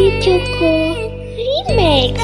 Choco Remix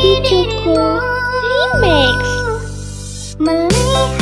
Cucuku Remix Melihat